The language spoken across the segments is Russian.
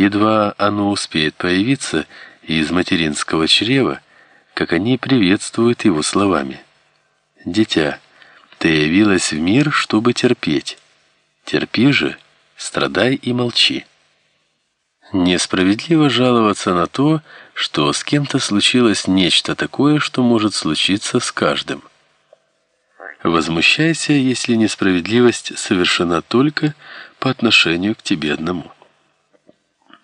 Едва оно успеет появиться из материнского чрева, как они приветствуют его словами. «Дитя, ты явилась в мир, чтобы терпеть. Терпи же, страдай и молчи». Несправедливо жаловаться на то, что с кем-то случилось нечто такое, что может случиться с каждым. Возмущайся, если несправедливость совершена только по отношению к тебе одному.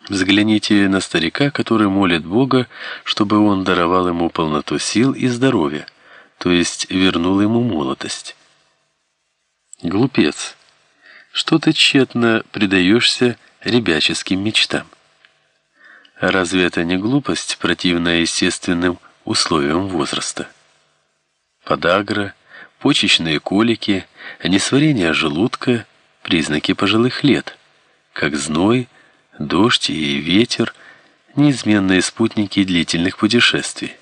Взгляните на старика, который молит Бога, чтобы он даровал ему полноту сил и здоровья, то есть вернул ему молодость. Глупец, что ты тщетно предаешься ребяческим мечтам? Разве это не глупость, противная естественным условиям возраста? Подагра, почечные колики, несварение желудка – признаки пожилых лет, как зной, дождь и ветер – неизменные спутники длительных путешествий.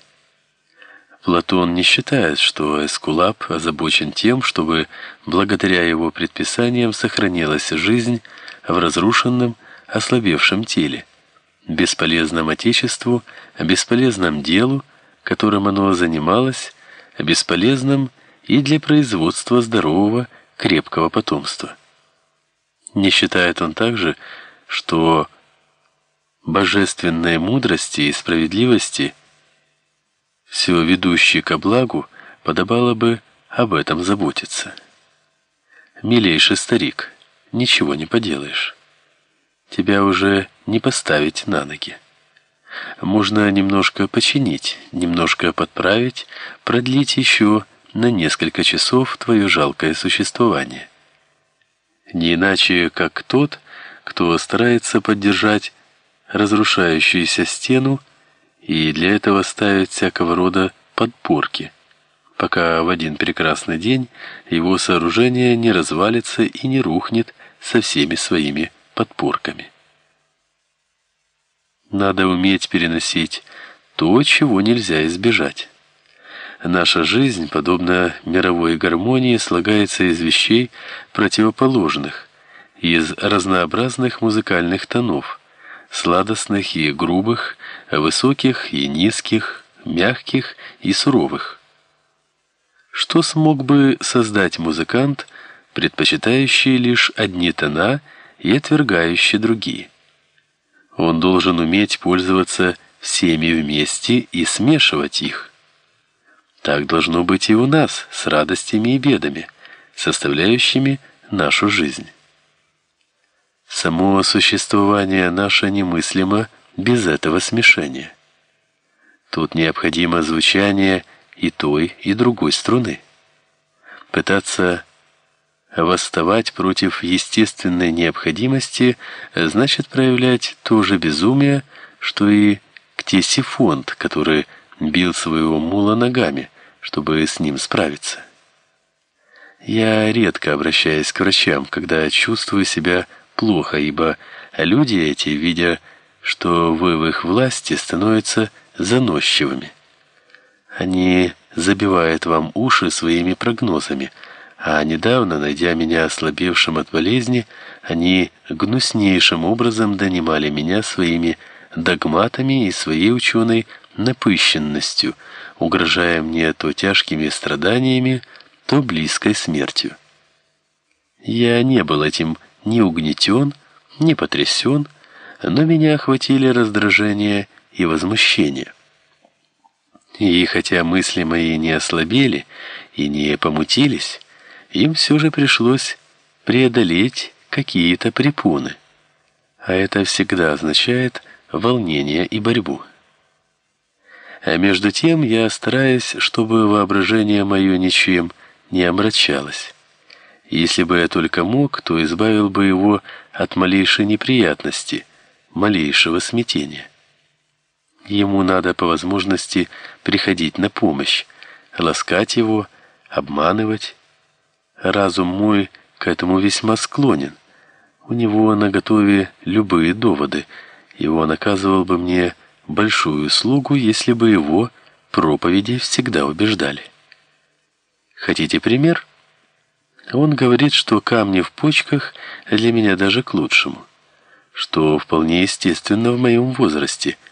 Платон не считает, что Эскулап озабочен тем, чтобы благодаря его предписаниям сохранилась жизнь в разрушенном, ослабевшем теле – бесполезном отечеству, бесполезном делу, которым оно занималось, бесполезном и для производства здорового, крепкого потомства. Не считает он также, что божественной мудрости и справедливости, все ведущей ко благу, подобало бы об этом заботиться. Милейший старик, ничего не поделаешь тебя уже не поставить на ноги. Можно немножко починить, немножко подправить, продлить еще на несколько часов твое жалкое существование. Не иначе, как тот, кто старается поддержать разрушающуюся стену и для этого ставит всякого рода подпорки, пока в один прекрасный день его сооружение не развалится и не рухнет со всеми своими подпорками. Надо уметь переносить то, чего нельзя избежать. Наша жизнь, подобно мировой гармонии, слагается из вещей противоположных, из разнообразных музыкальных тонов, сладостных и грубых, высоких и низких, мягких и суровых. Что смог бы создать музыкант, предпочитающий лишь одни тона и отвергающий другие? Он должен уметь пользоваться всеми вместе и смешивать их. Так должно быть и у нас с радостями и бедами, составляющими нашу жизнь. Само существование наше немыслимо без этого смешения. Тут необходимо звучание и той, и другой струны. Пытаться Восставать против естественной необходимости значит проявлять то же безумие, что и Ктесифонт, который бил своего мула ногами, чтобы с ним справиться. Я редко обращаюсь к врачам, когда чувствую себя плохо, ибо люди эти, видя, что вы в их власти, становятся заносчивыми. Они забивают вам уши своими прогнозами – а недавно, найдя меня ослабевшим от болезни, они гнуснейшим образом донимали меня своими догматами и своей ученой напыщенностью, угрожая мне то тяжкими страданиями, то близкой смертью. Я не был этим ни угнетен, ни потрясен, но меня охватили раздражение и возмущение. И хотя мысли мои не ослабели и не помутились, им все же пришлось преодолеть какие-то препоны. А это всегда означает волнение и борьбу. А между тем я стараюсь, чтобы воображение мое ничем не омрачалось. Если бы я только мог, то избавил бы его от малейшей неприятности, малейшего смятения. Ему надо по возможности приходить на помощь, ласкать его, обманывать, Разум мой к этому весьма склонен. У него наготове любые доводы, и он оказывал бы мне большую услугу, если бы его проповеди всегда убеждали. Хотите пример? Он говорит, что камни в почках для меня даже к лучшему, что вполне естественно в моем возрасте –